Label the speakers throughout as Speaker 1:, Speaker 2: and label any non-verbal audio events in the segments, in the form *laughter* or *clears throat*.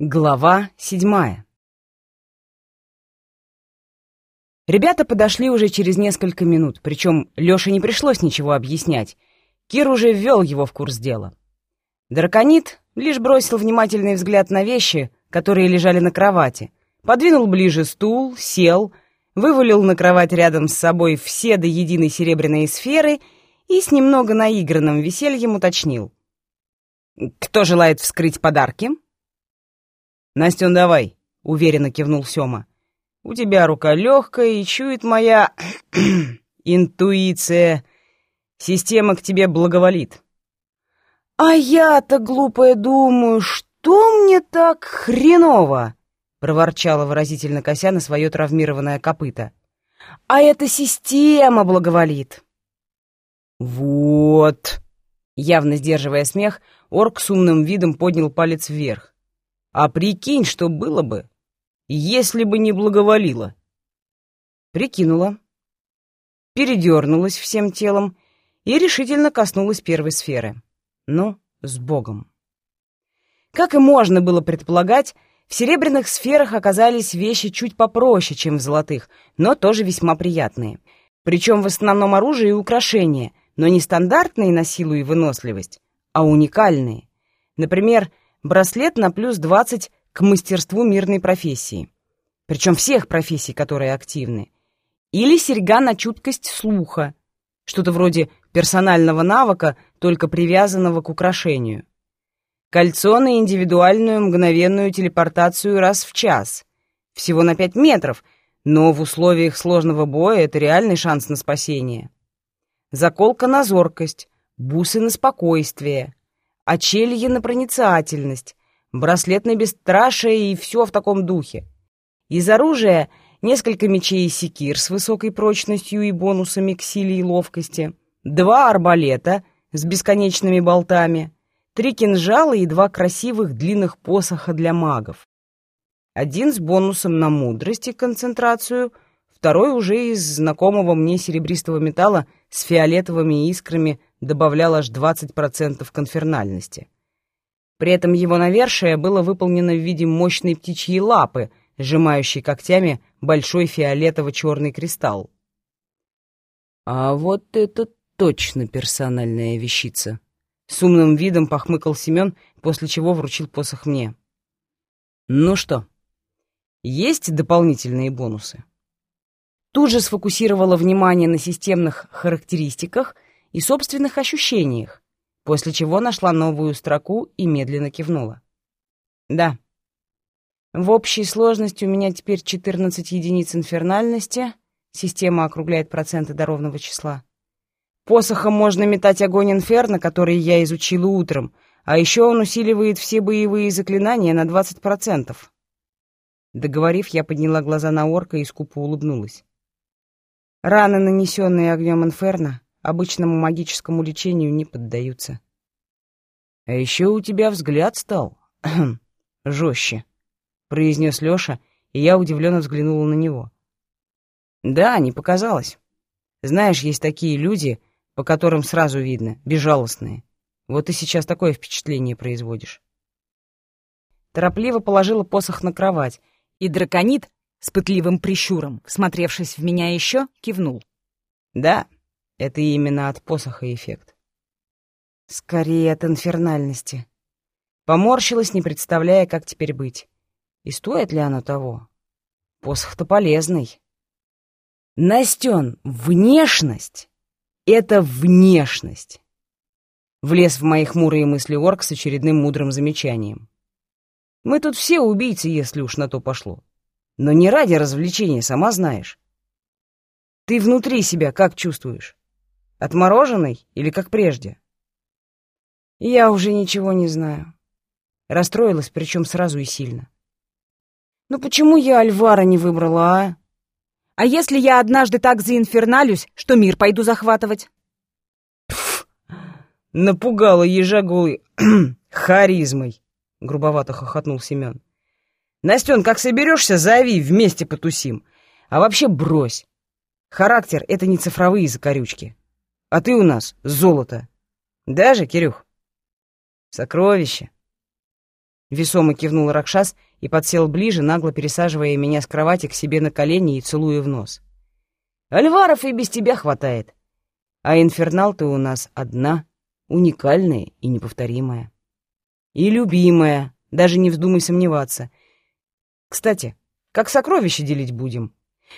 Speaker 1: Глава седьмая Ребята подошли уже через несколько минут, причем Лёше не пришлось ничего объяснять. Кир уже ввел его в курс дела. Драконит лишь бросил внимательный взгляд на вещи, которые лежали на кровати, подвинул ближе стул, сел, вывалил на кровать рядом с собой все до единой серебряные сферы и с немного наигранным весельем уточнил. «Кто желает вскрыть подарки?»
Speaker 2: «Настен, давай», — уверенно кивнул Сёма. «У тебя рука легкая и чует моя... *clears throat* интуиция. Система к тебе благоволит».
Speaker 1: «А я-то, глупая, думаю, что мне так хреново?» — проворчала выразительно кося на свое травмированное копыто. «А эта система благоволит».
Speaker 2: «Вот!»
Speaker 1: Явно сдерживая смех, орк с умным видом поднял палец вверх.
Speaker 2: А прикинь, что было бы, если бы не благоволила.
Speaker 1: Прикинула, передернулась всем телом и решительно коснулась первой сферы. Ну, с Богом. Как и можно было предполагать, в серебряных сферах оказались вещи чуть попроще, чем в золотых, но тоже весьма приятные. Причем в основном оружие и украшения, но не стандартные на силу и выносливость, а уникальные. Например, браслет на плюс 20 к мастерству мирной профессии. Причем всех профессий, которые активны. Или серьга на чуткость слуха. Что-то вроде персонального навыка, только привязанного к украшению. Кольцо на индивидуальную мгновенную телепортацию раз в час. Всего на 5 метров, но в условиях сложного боя это реальный шанс на спасение. Заколка на зоркость, бусы на спокойствие, очелье на проницательность, браслет на бесстрашие и все в таком духе. Из оружия несколько мечей и секир с высокой прочностью и бонусами к силе и ловкости, два арбалета с бесконечными болтами, три кинжала и два красивых длинных посоха для магов. Один с бонусом на мудрость и концентрацию, второй уже из знакомого мне серебристого металла с фиолетовыми искрами добавлял аж 20% конфернальности. При этом его навершие было выполнено в виде мощной птичьей лапы, сжимающей когтями большой фиолетово-черный кристалл.
Speaker 2: «А вот это точно персональная вещица!»
Speaker 1: С умным видом похмыкал Семен, после чего вручил посох мне. «Ну что, есть дополнительные бонусы?» Тут же сфокусировала внимание на системных характеристиках — и собственных ощущениях, после чего нашла новую строку и медленно кивнула. Да. В общей сложности у меня теперь 14 единиц инфернальности, система округляет проценты до ровного числа. Посохом можно метать огонь инферно, который я изучила утром, а еще он усиливает все боевые заклинания на 20%. Договорив, я подняла глаза на орка и скупо улыбнулась. Раны, нанесенные огнем инферно, обычному магическому лечению не поддаются.
Speaker 2: «А еще у тебя взгляд стал *clears throat* жестче», — произнес Леша, и я удивленно взглянула на него.
Speaker 1: «Да, не показалось. Знаешь, есть такие люди, по которым сразу видно, безжалостные. Вот ты сейчас такое впечатление производишь». Торопливо положила посох на кровать, и драконит с пытливым прищуром, всмотревшись в меня еще, кивнул. «Да, это именно от посоха эффект. Скорее от инфернальности. Поморщилась, не представляя, как теперь быть. И стоит ли оно того? Посох-то полезный. Настен, внешность — это внешность. Влез в мои хмурые мысли орк с очередным мудрым замечанием. Мы тут все убийцы, если уж на то пошло. Но не ради развлечения, сама знаешь. Ты внутри себя как чувствуешь? Отмороженный или как прежде? Я уже ничего не знаю. Расстроилась, причем сразу и сильно. Ну почему я Альвара не выбрала, а? А если я однажды так заинферналюсь, что мир пойду захватывать?
Speaker 2: Пф, напугала ежа голой *clears throat* харизмой, грубовато хохотнул Семен. Настен, как соберешься, зови, вместе потусим. А вообще брось. Характер — это не цифровые закорючки. А ты у нас золото. Даже, Кирюх? Сокровище.
Speaker 1: Весомо кивнул Ракшас и подсел ближе, нагло пересаживая меня с кровати к себе на колени и целуя в нос. «Альваров и без тебя хватает. А инфернал ты у нас одна, уникальная и неповторимая. И любимая, даже не вздумай сомневаться. Кстати, как сокровища делить будем?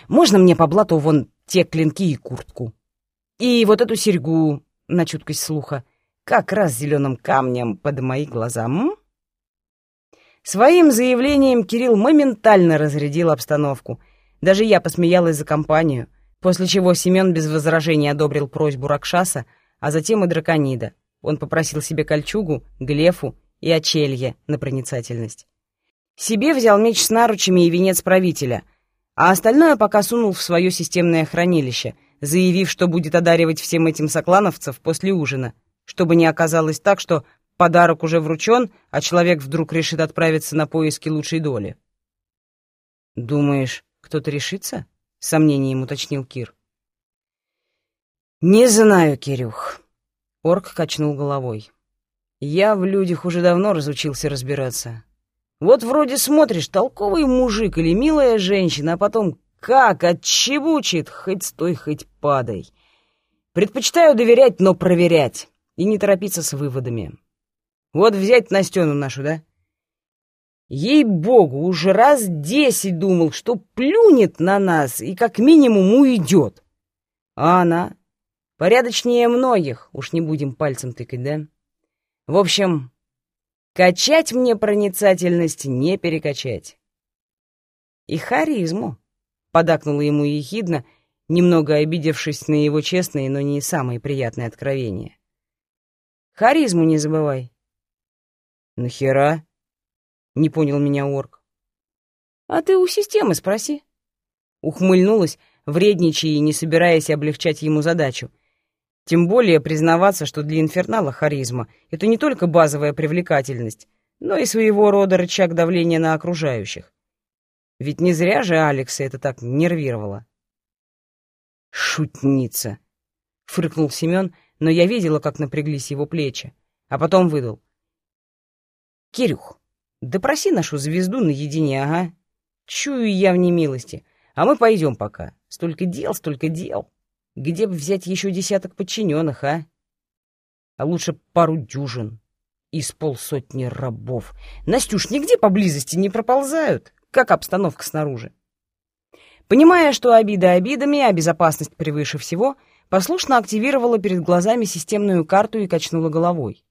Speaker 1: Можно мне по блату вон те клинки и куртку? И вот эту серьгу на чуткость слуха, как раз зеленым камнем под мои глаза, м? Своим заявлением Кирилл моментально разрядил обстановку. Даже я посмеялась за компанию, после чего Семен без возражений одобрил просьбу Ракшаса, а затем и Драконида. Он попросил себе кольчугу, глефу и очелье на проницательность. Себе взял меч с наручами и венец правителя, а остальное пока сунул в свое системное хранилище, заявив, что будет одаривать всем этим соклановцев после ужина, чтобы не оказалось так, что Подарок уже вручен, а человек вдруг решит отправиться на поиски лучшей доли. «Думаешь, кто-то решится?» — с сомнением уточнил Кир. «Не знаю, Кирюх», — орк качнул головой. «Я в людях уже давно разучился разбираться. Вот вроде смотришь, толковый мужик или милая женщина, а потом как отчебучит, хоть стой, хоть падай. Предпочитаю доверять, но проверять, и не торопиться с выводами. Вот взять Настену нашу, да? Ей-богу, уже раз десять думал, что плюнет на нас и как минимум уйдет. А она порядочнее многих, уж не будем пальцем тыкать, да? В общем, качать мне проницательность не перекачать. И харизму, — подакнула ему ехидно, немного обидевшись на его честные, но не самые приятные откровения. Харизму не забывай. «Нахера?» — не понял меня орк. «А ты у системы спроси». Ухмыльнулась, вредничая и не собираясь облегчать ему задачу. Тем более признаваться, что для инфернала харизма — это не только базовая привлекательность, но и своего рода рычаг давления на окружающих. Ведь не зря же Алекса это так нервировало. «Шутница!» — фыркнул Семен, но я видела, как напряглись его плечи, а потом выдал. Кирюх, допроси нашу звезду наедине, ага. Чую я в немилости. А мы пойдем пока. Столько дел, столько дел. Где бы взять еще десяток подчиненных, а? А лучше пару дюжин. Из полсотни рабов. Настюш, нигде поблизости не проползают. Как обстановка снаружи? Понимая, что обиды обидами, а безопасность превыше всего, послушно активировала перед глазами системную карту и качнула головой.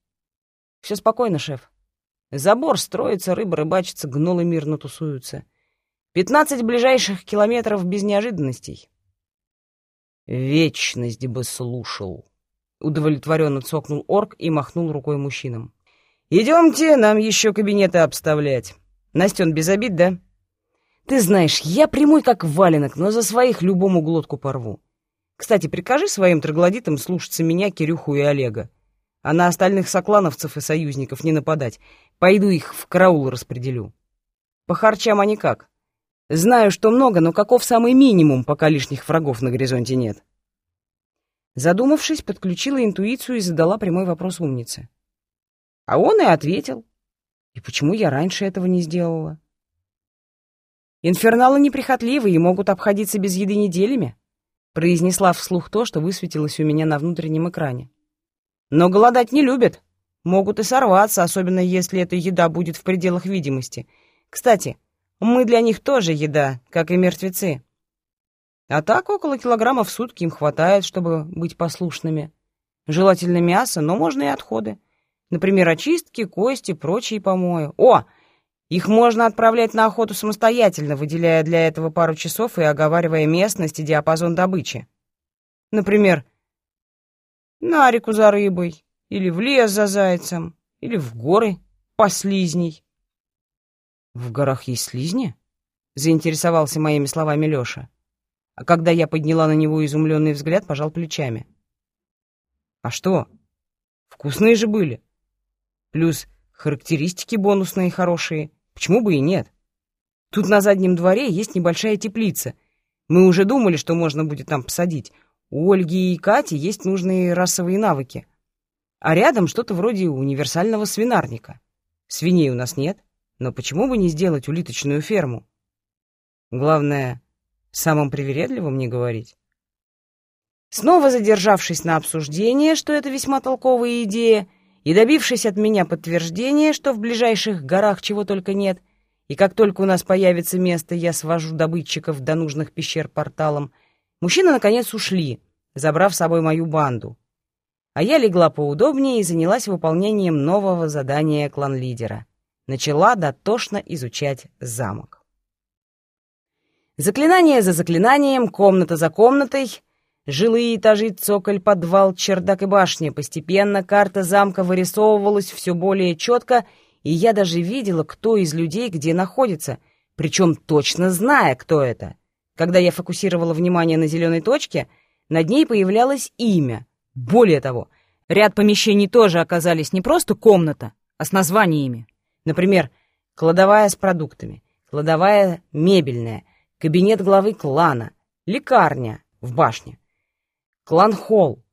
Speaker 1: «Все спокойно, шеф. Забор строится, рыба рыбачится, гнолы мирно тусуются. Пятнадцать ближайших километров без неожиданностей. Вечность бы слушал. Удовлетворенно цокнул орк и махнул рукой мужчинам. «Идемте, нам еще кабинеты обставлять. Настен, без обид, да?» «Ты знаешь, я прямой как валенок, но за своих любому глотку порву. Кстати, прикажи своим троглодитам слушаться меня, Кирюху и Олега а на остальных соклановцев и союзников не нападать. Пойду их в караул распределю. По харчам они как? Знаю, что много, но каков самый минимум, пока лишних врагов на горизонте нет? Задумавшись, подключила интуицию и задала прямой вопрос умнице. А он и ответил. И почему я раньше этого не сделала? Инферналы неприхотливы и могут обходиться без еды неделями, произнесла вслух то, что высветилось у меня на внутреннем экране. Но голодать не любят. Могут и сорваться, особенно если эта еда будет в пределах видимости. Кстати, мы для них тоже еда, как и мертвецы. А так около килограмма в сутки им хватает, чтобы быть послушными. Желательно мясо, но можно и отходы. Например, очистки, кости, прочие помои. О! Их можно отправлять на охоту самостоятельно, выделяя для этого пару часов и оговаривая местность и диапазон добычи. Например, на реку за рыбой, или в лес за зайцем, или в горы по слизней. «В горах есть слизни?» — заинтересовался моими словами Лёша. А когда я подняла на него изумленный взгляд, пожал плечами. «А что? Вкусные же были. Плюс характеристики бонусные хорошие. Почему бы и нет? Тут на заднем дворе есть небольшая теплица. Мы уже думали, что можно будет там посадить. У Ольги и Кати есть нужные расовые навыки. А рядом что-то вроде универсального свинарника. Свиней у нас нет,
Speaker 2: Но почему бы не сделать улиточную ферму? Главное, самым привередливым не говорить. Снова задержавшись на обсуждение, что это весьма толковая идея, и добившись от меня подтверждения, что в ближайших горах чего только нет, и как только у нас появится место, я свожу добытчиков до нужных пещер порталом, мужчины наконец ушли, забрав с собой мою банду. А я легла поудобнее и занялась выполнением нового задания клан-лидера. Начала дотошно изучать замок. Заклинание за заклинанием, комната за комнатой — Жилые этажи, цоколь, подвал, чердак и башня. Постепенно карта замка вырисовывалась все более четко, и я даже видела, кто из людей где находится, причем точно зная, кто это. Когда я фокусировала внимание на зеленой точке, над ней появлялось имя. Более того, ряд помещений тоже оказались не просто комната, а с названиями. Например, кладовая с продуктами, кладовая мебельная, кабинет главы клана, лекарня в башне клан-холл,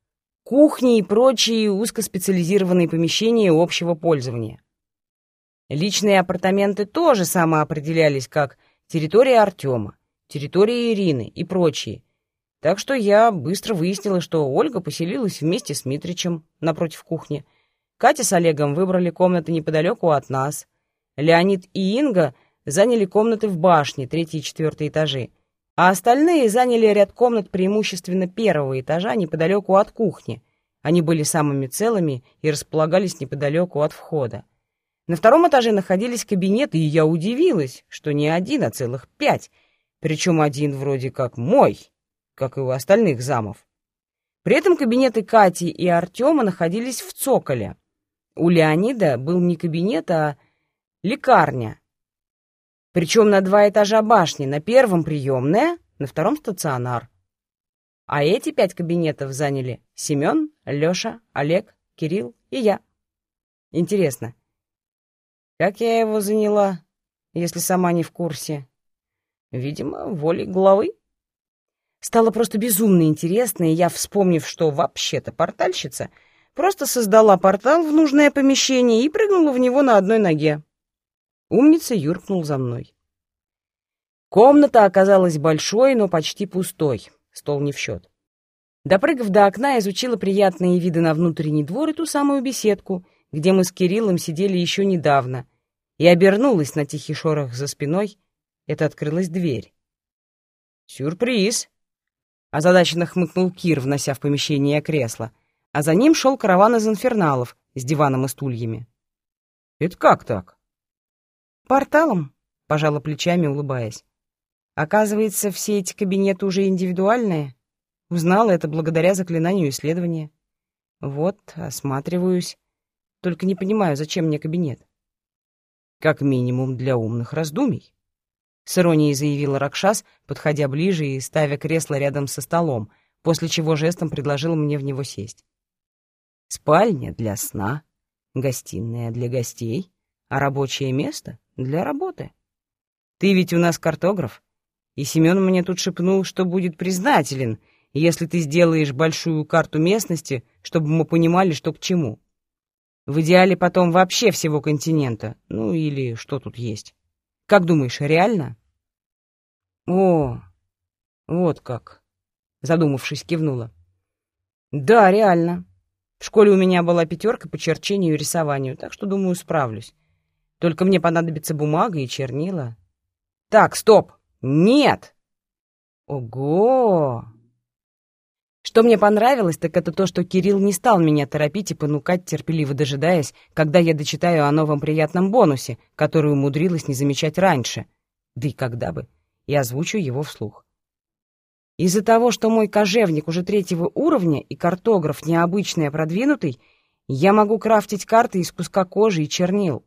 Speaker 2: кухни и прочие узкоспециализированные помещения общего пользования. Личные апартаменты тоже самоопределялись как территория Артема, территория Ирины и прочие. Так что я быстро выяснила, что Ольга поселилась вместе с Митричем напротив кухни. Катя с Олегом выбрали комнаты неподалеку от нас. Леонид и Инга заняли комнаты в башне, третий и четвертый этажи а остальные заняли ряд комнат преимущественно первого этажа неподалеку от кухни. Они были самыми целыми и располагались неподалеку от входа. На втором этаже находились кабинеты, и я удивилась, что не один, а целых пять, причем один вроде как мой, как и у остальных замов. При этом кабинеты Кати и Артема находились в цоколе. У Леонида был не кабинет, а лекарня, причем на два этажа башни, на первом приемная, на втором стационар. А эти пять кабинетов заняли Семен, Леша, Олег, Кирилл и я. Интересно, как я его заняла, если сама не в курсе? Видимо, волей главы. Стало просто безумно интересно, и я, вспомнив, что вообще-то портальщица, просто создала портал в нужное помещение и прыгнула в него на одной ноге. Умница юркнул за мной. Комната оказалась большой, но почти пустой, стол не в счет. Допрыгав до окна, изучила приятные виды на внутренний двор и ту самую беседку, где мы с Кириллом сидели еще недавно, и обернулась на тихий шорох за спиной. Это открылась дверь. «Сюрприз!» — озадаченно хмыкнул Кир, внося в помещение кресло, а за ним шел караван из инферналов с диваном и стульями. «Это как так?» «Порталом», — пожала плечами, улыбаясь. «Оказывается, все эти кабинеты уже индивидуальные. Узнала это благодаря заклинанию исследования. Вот, осматриваюсь. Только не понимаю, зачем мне кабинет?» «Как минимум для умных раздумий», — с иронией заявила Ракшас, подходя ближе и ставя кресло рядом со столом, после чего жестом предложил мне в него сесть. «Спальня для сна, гостиная для гостей, а рабочее место для работы. Ты ведь у нас картограф, и Семен мне тут шепнул, что будет признателен, если ты сделаешь большую карту местности, чтобы мы понимали, что к чему. В идеале потом вообще всего континента, ну или что тут есть. Как думаешь, реально? О, вот как, задумавшись, кивнула. Да, реально. В школе у меня была пятерка по черчению и рисованию, так что, думаю, справлюсь. Только мне понадобится бумага и чернила. Так, стоп! Нет! Ого! Что мне понравилось, так это то, что Кирилл не стал меня торопить и понукать, терпеливо дожидаясь, когда я дочитаю о новом приятном бонусе, который умудрилась не замечать раньше. Да и когда бы. И озвучу его вслух. Из-за того, что мой кожевник уже третьего уровня и картограф необычный, а продвинутый, я могу крафтить карты из куска кожи и чернил.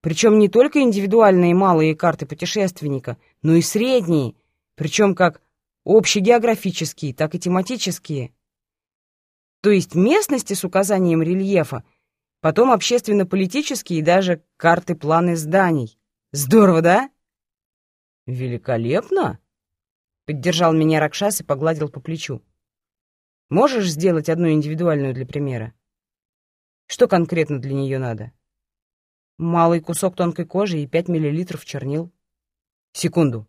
Speaker 2: Причем не только индивидуальные малые карты путешественника, но и средние, причем как общегеографические, так и тематические. То есть местности с указанием рельефа, потом общественно-политические и даже карты-планы зданий. Здорово, да? Великолепно! Поддержал меня Ракшас и погладил по плечу. Можешь сделать одну индивидуальную для примера? Что конкретно для нее надо?
Speaker 1: Малый кусок тонкой кожи и пять миллилитров чернил. Секунду.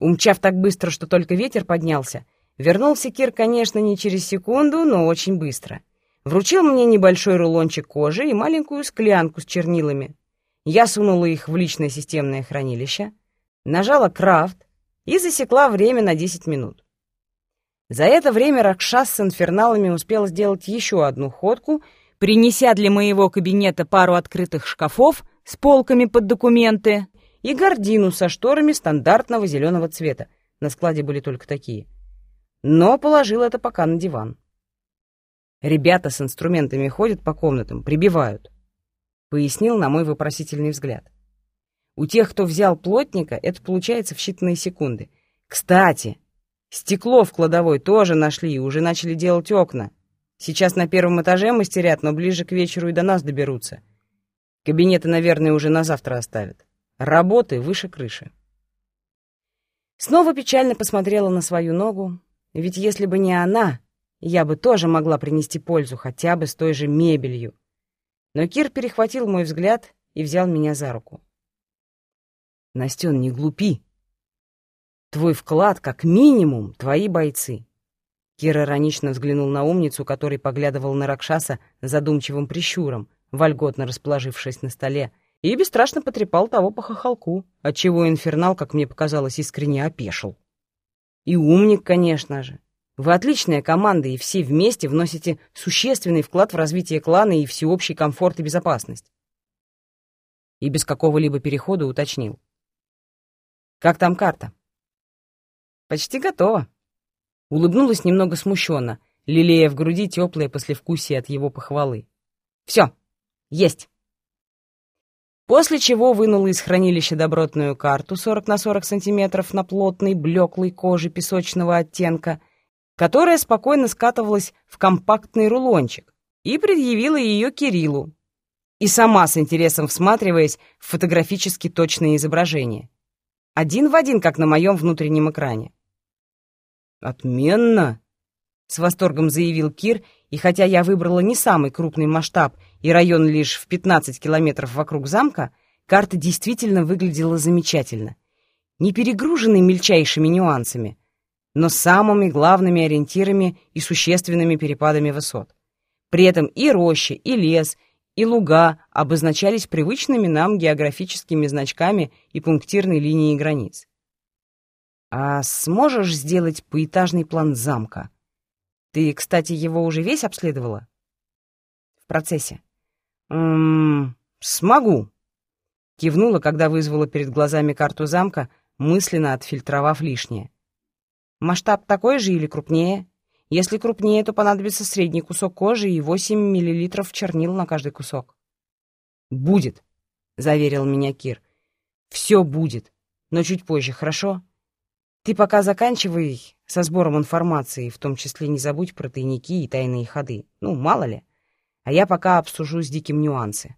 Speaker 1: Умчав так быстро, что только ветер поднялся, вернулся Кир, конечно, не через секунду, но очень быстро. Вручил мне небольшой рулончик кожи и маленькую склянку с чернилами. Я сунула их в личное системное хранилище, нажала «Крафт» и засекла время на 10 минут. За это время Ракшас с инферналами успел сделать еще одну ходку, принеся для моего кабинета пару открытых шкафов с полками под документы и гардину со шторами стандартного зеленого цвета. На складе были только такие. Но положил это пока на диван. Ребята с инструментами ходят по комнатам, прибивают. Пояснил на мой вопросительный взгляд. У тех, кто взял плотника, это получается в считанные секунды. Кстати, Стекло в кладовой тоже нашли и уже начали делать окна. Сейчас на первом этаже мастерят, но ближе к вечеру и до нас доберутся. Кабинеты, наверное, уже на завтра оставят. Работы выше крыши. Снова печально посмотрела на свою ногу, ведь если бы не она, я бы тоже могла принести пользу хотя бы с той же мебелью. Но Кир перехватил мой взгляд и взял меня за руку. «Настен, не глупи!» Твой вклад, как минимум, твои бойцы. Кир иронично взглянул на умницу, который поглядывал на Ракшаса задумчивым прищуром, вольготно расположившись на столе, и бесстрашно потрепал того по хохолку, отчего инфернал, как мне показалось, искренне опешил. И умник, конечно же. Вы отличная команда, и все вместе вносите существенный вклад в развитие клана и всеобщий комфорт и безопасность. И без какого-либо перехода уточнил. Как там карта? Почти готово. Улыбнулась немного смущенно, лелея в груди теплое послевкусие от его похвалы. Все, есть. После чего вынула из хранилища добротную карту 40 на 40 сантиметров на плотной, блеклой коже песочного оттенка, которая спокойно скатывалась в компактный рулончик, и предъявила ее Кириллу. И сама с интересом всматриваясь в фотографически точное изображение. Один в один, как на моем внутреннем экране. «Отменно!» — с восторгом заявил Кир, и хотя я выбрала не самый крупный масштаб и район лишь в 15 километров вокруг замка, карта действительно выглядела замечательно. Не перегруженной мельчайшими нюансами, но самыми главными ориентирами и существенными перепадами высот. При этом и рощи, и лес, и луга обозначались привычными нам географическими значками и пунктирной линией границ. «А сможешь сделать поэтажный план замка? Ты, кстати, его уже весь обследовала?» «В процессе». «Ммм, смогу», — кивнула, когда вызвала перед глазами карту замка, мысленно отфильтровав лишнее. «Масштаб такой же или крупнее? Если крупнее, то понадобится средний кусок кожи и 8 миллилитров чернил на каждый кусок». «Будет», — заверил меня Кир. «Все будет, но чуть позже, хорошо?» Ты пока заканчивай со сбором информации, в том числе не забудь про тайники и тайные ходы. Ну, мало ли. А я пока обсужу с Диким нюансы.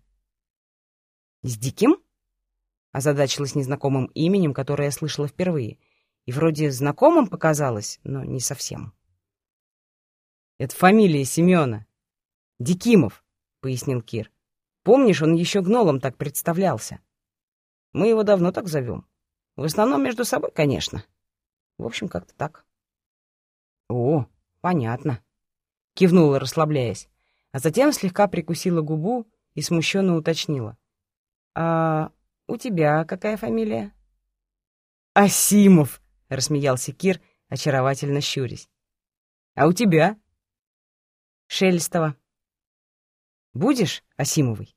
Speaker 1: С Диким? Озадачилась незнакомым именем, которое я слышала впервые. И вроде знакомым показалось, но не совсем. Это фамилия Семена. Дикимов, пояснил Кир. Помнишь, он еще гнолом так представлялся. Мы его давно так зовем. В основном между собой, конечно. В общем, как-то так. О, понятно. Кивнула, расслабляясь, а затем слегка прикусила губу и смущенно уточнила. А у тебя какая фамилия? Асимов, рассмеялся Кир, очаровательно щурясь. А у тебя? Шелестова. Будешь Асимовой?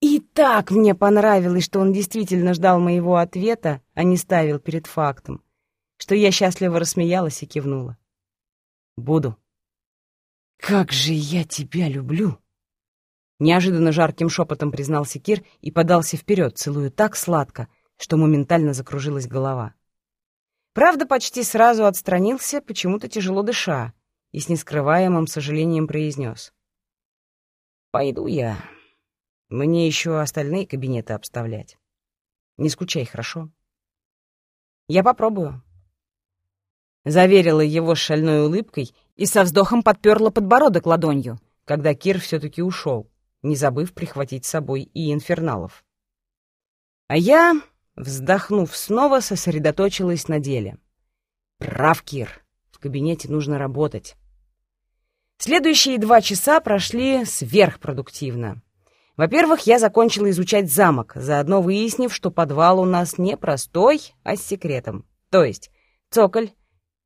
Speaker 1: И так мне понравилось, что он действительно ждал моего ответа, а не ставил перед фактом, что я счастливо рассмеялась и кивнула. «Буду». «Как же я тебя люблю!» Неожиданно жарким шепотом признался Кир и подался вперед, целуя так сладко, что моментально закружилась голова. Правда, почти сразу отстранился, почему-то тяжело дыша, и с нескрываемым сожалением произнес. «Пойду я». Мне еще остальные кабинеты обставлять. Не скучай, хорошо? Я попробую. Заверила его шальной улыбкой и со вздохом подперла подбородок ладонью, когда Кир все-таки ушел, не забыв прихватить с собой и инферналов. А я, вздохнув снова, сосредоточилась на деле. Прав, Кир, в кабинете нужно работать. Следующие два часа прошли сверхпродуктивно. Во-первых, я закончила изучать замок, заодно выяснив, что подвал у нас не простой, а с секретом. То есть цоколь,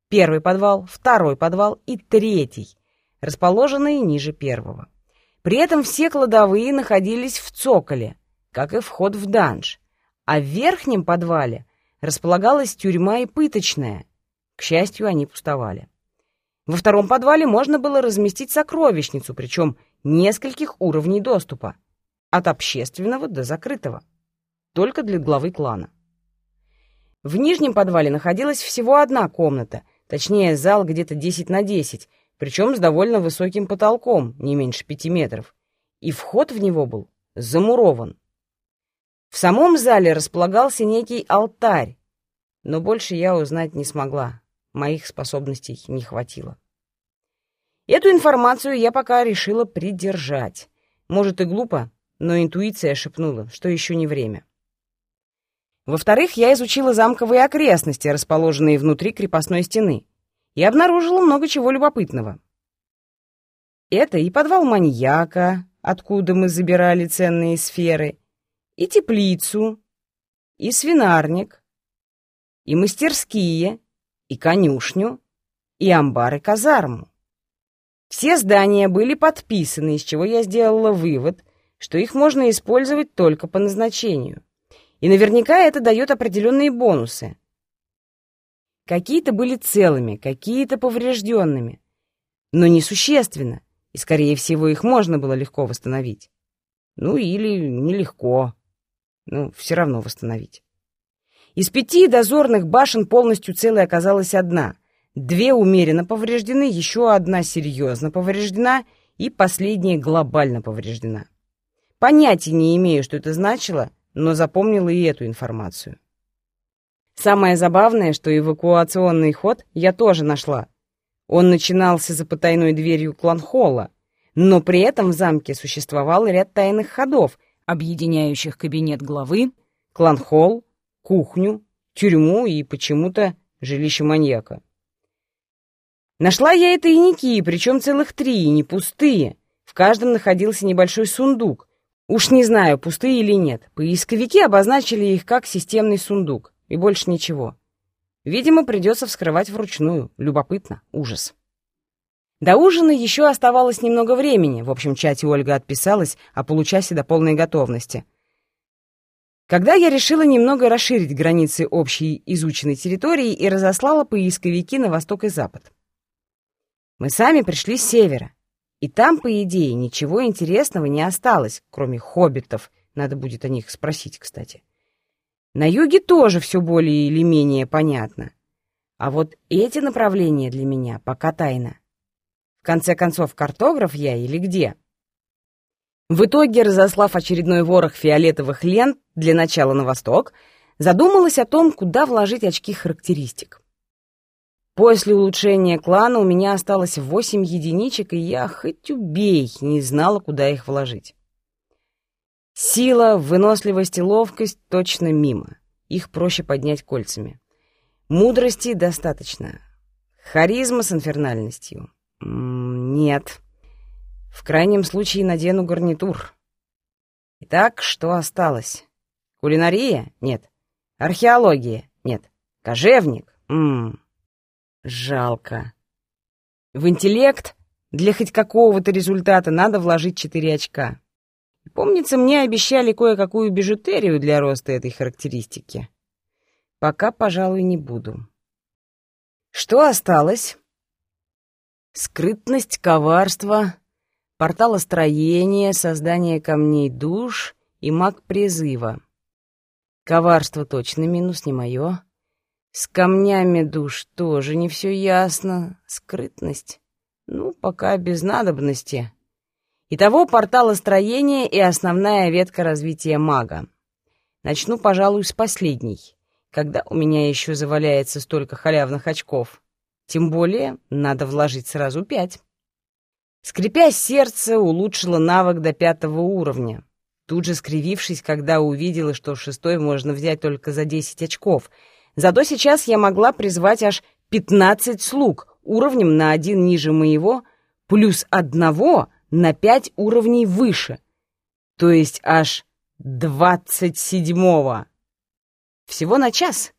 Speaker 1: первый подвал, второй подвал и третий, расположенные ниже первого. При этом все кладовые находились в цоколе, как и вход в данж, а в верхнем подвале располагалась тюрьма и пыточная. К счастью, они пустовали. Во втором подвале можно было разместить сокровищницу, причем нескольких уровней доступа, от общественного до закрытого, только для главы клана. В нижнем подвале находилась всего одна комната, точнее зал где-то 10 на 10, причем с довольно высоким потолком, не меньше пяти метров, и вход в него был замурован. В самом зале располагался некий алтарь, но больше я узнать не смогла, моих способностей не хватило. Эту информацию я пока решила придержать. Может и глупо, но интуиция шепнула, что еще не время. Во-вторых, я изучила замковые окрестности, расположенные внутри крепостной стены, и обнаружила много чего любопытного. Это и подвал маньяка, откуда мы забирали ценные сферы, и теплицу, и свинарник, и мастерские, и конюшню, и амбар и казарму. Все здания были подписаны, из чего я сделала вывод, что их можно использовать только по назначению. И наверняка это дает определенные бонусы. Какие-то были целыми, какие-то поврежденными. Но несущественно, и, скорее всего, их можно было легко восстановить. Ну, или нелегко. Ну, все равно восстановить. Из пяти дозорных башен полностью целой оказалась одна. Две умеренно повреждены, еще одна серьезно повреждена и последняя глобально повреждена. Понятия не имею, что это значило, но запомнила и эту информацию. Самое забавное, что эвакуационный ход я тоже нашла. Он начинался за потайной дверью кланхолла, но при этом в замке существовал ряд тайных ходов, объединяющих кабинет главы, кланхолл, кухню, тюрьму и почему-то жилище маньяка. Нашла я и тайники, причем целых три, не пустые. В каждом находился небольшой сундук, Уж не знаю, пустые или нет. Поисковики обозначили их как системный сундук. И больше ничего. Видимо, придется вскрывать вручную. Любопытно. Ужас. До ужина еще оставалось немного времени. В общем чате Ольга отписалась о получасе до полной готовности. Когда я решила немного расширить границы общей изученной территории и разослала поисковики на восток и запад. Мы сами пришли с севера. И там, по идее, ничего интересного не осталось, кроме хоббитов. Надо будет о них спросить, кстати. На юге тоже все более или менее понятно. А вот эти направления для меня пока тайна. В конце концов, картограф я или где? В итоге, разослав очередной ворох фиолетовых лент для начала на восток, задумалась о том, куда вложить очки характеристик. После улучшения клана у меня осталось восемь единичек, и я, хоть убей, не знала, куда их вложить. Сила, выносливость и ловкость точно мимо. Их проще поднять кольцами. Мудрости достаточно. Харизма с инфернальностью? нет. В крайнем случае надену гарнитур. Итак, что осталось? Кулинария? Нет. Археология? Нет. Кожевник? Ммм. Жалко. В интеллект для хоть какого-то результата надо вложить 4 очка. Помнится, мне обещали кое-какую бижутерию для роста этой характеристики. Пока, пожалуй, не буду. Что осталось? Скрытность, коварство, порталостроение, создание камней душ и маг призыва. Коварство точно минус, не мое. С камнями душ тоже не все ясно. Скрытность. Ну, пока без надобности. Итого порталостроение и основная ветка развития мага. Начну, пожалуй, с последней. Когда у меня еще заваляется столько халявных очков? Тем более, надо вложить сразу пять. Скрипя сердце, улучшила навык до пятого уровня. Тут же скривившись, когда увидела, что шестой можно взять только за 10 очков. Зато сейчас я могла призвать аж 15 слуг, уровнем на один ниже моего, плюс одного на 5 уровней выше. То есть аж 27-го. Всего на час.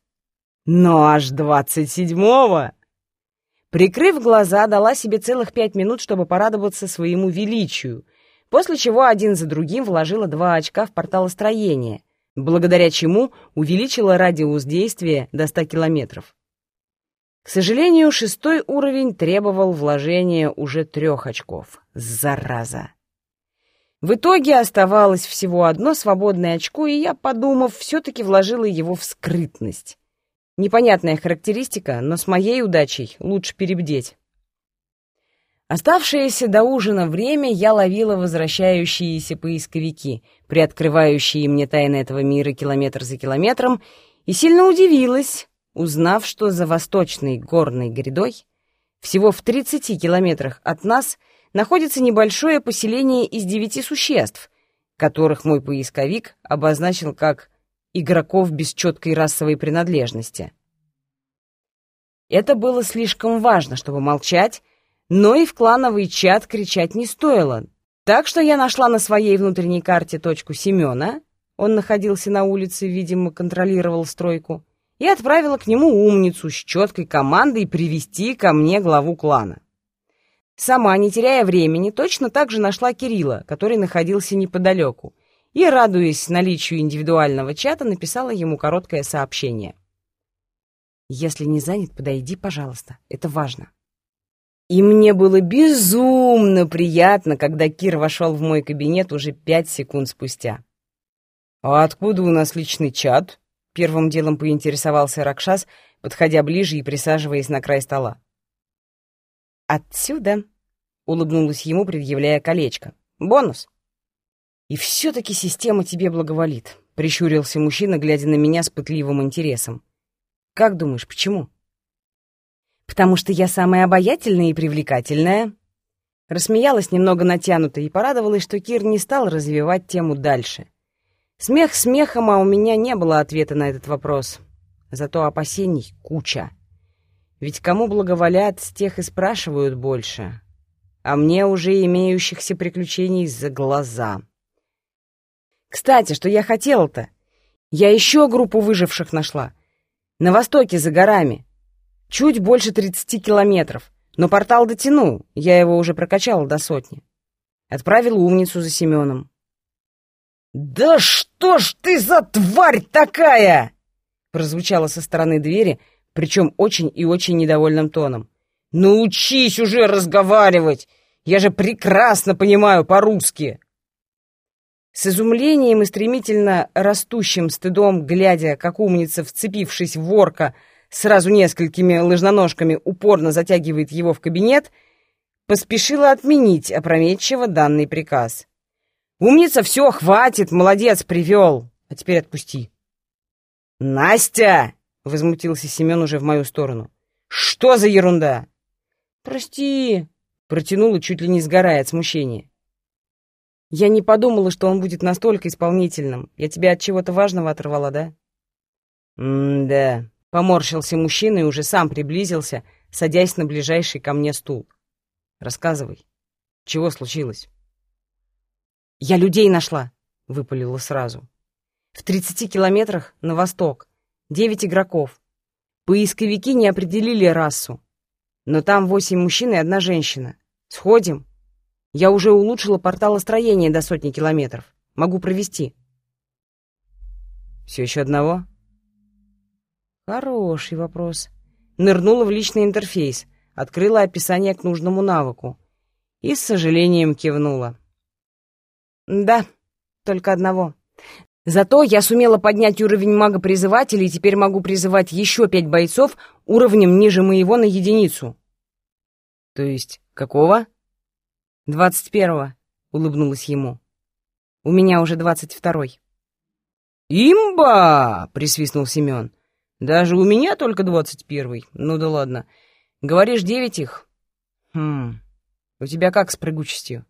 Speaker 1: Но аж 27-го. Прикрыв глаза, дала себе целых пять минут, чтобы порадоваться своему величию, после чего один за другим вложила два очка в порталостроение, благодаря чему увеличила радиус действия до 100 километров. К сожалению, шестой уровень требовал вложения уже трех очков. Зараза! В итоге оставалось всего одно свободное очко, и я, подумав, все-таки вложила его в скрытность. Непонятная характеристика, но с моей удачей лучше перебдеть. Оставшееся до ужина время я ловила возвращающиеся поисковики, приоткрывающие мне тайны этого мира километр за километром, и сильно удивилась, узнав, что за восточной горной грядой, всего в 30 километрах от нас, находится небольшое поселение из девяти существ, которых мой поисковик обозначил как игроков без четкой расовой принадлежности. Это было слишком важно, чтобы молчать, но и в клановый чат кричать не стоило. Так что я нашла на своей внутренней карте точку Семена, он находился на улице, видимо, контролировал стройку, и отправила к нему умницу с четкой командой привести ко мне главу клана. Сама, не теряя времени, точно так же нашла Кирилла, который находился неподалеку, и, радуясь наличию индивидуального чата, написала ему короткое сообщение. «Если не занят, подойди, пожалуйста, это важно». И мне было безумно приятно, когда Кир вошел в мой кабинет уже пять секунд спустя. «А откуда у нас личный чат?» — первым делом поинтересовался Ракшас, подходя ближе и присаживаясь на край стола. «Отсюда», — улыбнулась ему, предъявляя колечко. «Бонус». «И все-таки система тебе благоволит», — прищурился мужчина, глядя на меня с пытливым интересом. «Как думаешь, почему?» «Потому что я самая обаятельная и привлекательная». Рассмеялась немного натянуто и порадовалась, что Кир не стал развивать тему дальше. Смех смехом, а у меня не было ответа на этот вопрос. Зато опасений куча. Ведь кому благоволят, с тех и спрашивают больше. А мне уже имеющихся приключений за глаза. Кстати, что я хотела-то? Я еще группу выживших нашла. На востоке, за горами. Чуть больше 30 километров. Но портал дотянул, я его уже прокачала до сотни. Отправил умницу за Семеном. «Да что ж ты за тварь такая!» Прозвучало со стороны двери, причем очень и очень недовольным тоном. «Научись уже разговаривать! Я же прекрасно понимаю по-русски!» С изумлением и стремительно растущим стыдом, глядя, как умница, вцепившись в ворка, сразу несколькими лыжноножками упорно затягивает его в кабинет, поспешила отменить опрометчиво данный приказ. «Умница, все, хватит, молодец, привел, а теперь отпусти». «Настя!» — возмутился Семен уже в мою сторону. «Что за ерунда?» «Прости!» — протянула, чуть ли не сгорая от смущения. Я не подумала, что он будет настолько исполнительным. Я тебя от чего-то важного оторвала, да? М-да. Поморщился мужчина и уже сам приблизился, садясь на ближайший ко мне стул. Рассказывай. Чего случилось? Я людей нашла, выпалила сразу. В тридцати километрах на восток. Девять игроков. Поисковики не определили расу. Но там восемь мужчин и одна женщина. Сходим? Я уже улучшила порталостроение до сотни километров. Могу провести. Все еще одного? Хороший вопрос. Нырнула в личный интерфейс, открыла описание к нужному навыку и с сожалением кивнула. Да, только одного. Зато я сумела поднять уровень мага-призывателя и теперь могу призывать еще пять бойцов уровнем ниже моего на единицу. То есть какого? «Двадцать первого», — улыбнулась ему. «У меня уже двадцать второй».
Speaker 2: «Имба!» — присвистнул Семен. «Даже у меня только двадцать первый. Ну да ладно. Говоришь, девять их?» «Хм...
Speaker 1: У тебя как с прыгучестью?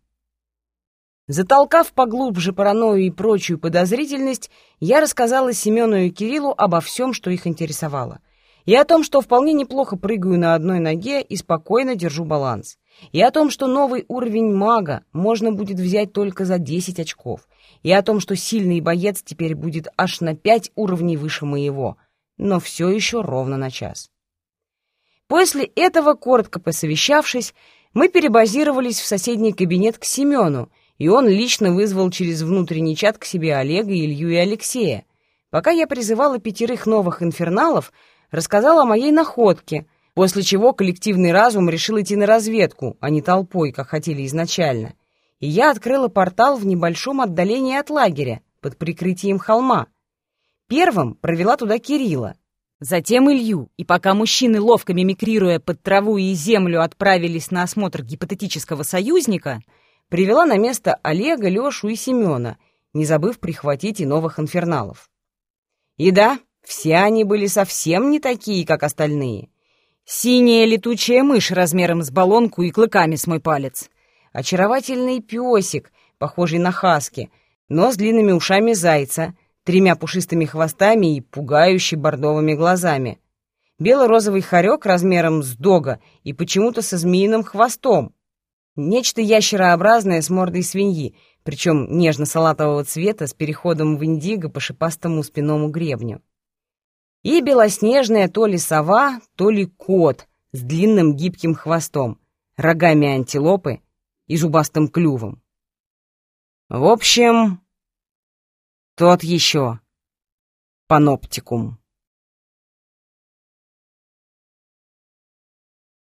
Speaker 1: Затолкав поглубже паранойю и прочую подозрительность, я рассказала Семену и Кириллу обо всем, что их интересовало. И о том, что вполне неплохо прыгаю на одной ноге и спокойно держу баланс. И о том, что новый уровень мага можно будет взять только за 10 очков. И о том, что сильный боец теперь будет аж на 5 уровней выше моего, но все еще ровно на час. После этого, коротко посовещавшись, мы перебазировались в соседний кабинет к Семену, и он лично вызвал через внутренний чат к себе Олега, Илью и Алексея. Пока я призывала пятерых новых инферналов, рассказала о моей находке, после чего коллективный разум решил идти на разведку, а не толпой, как хотели изначально. И я открыла портал в небольшом отдалении от лагеря, под прикрытием холма. Первым провела туда Кирилла. Затем Илью, и пока мужчины, ловко мимикрируя под траву и землю, отправились на осмотр гипотетического союзника — привела на место Олега, Лешу и Семена, не забыв прихватить и новых инферналов. И да, все они были совсем не такие, как остальные. Синяя летучая мышь размером с баллонку и клыками с мой палец. Очаровательный песик, похожий на хаски, но с длинными ушами зайца, тремя пушистыми хвостами и пугающий бордовыми глазами. Бело-розовый хорек размером с дога и почему-то со змеиным хвостом, Нечто ящерообразное с мордой свиньи, причем нежно-салатового цвета с переходом в индиго по шипастому спинному гребню. И белоснежная то ли сова, то ли кот с длинным гибким хвостом, рогами антилопы и зубастым клювом. В общем, тот еще паноптикум.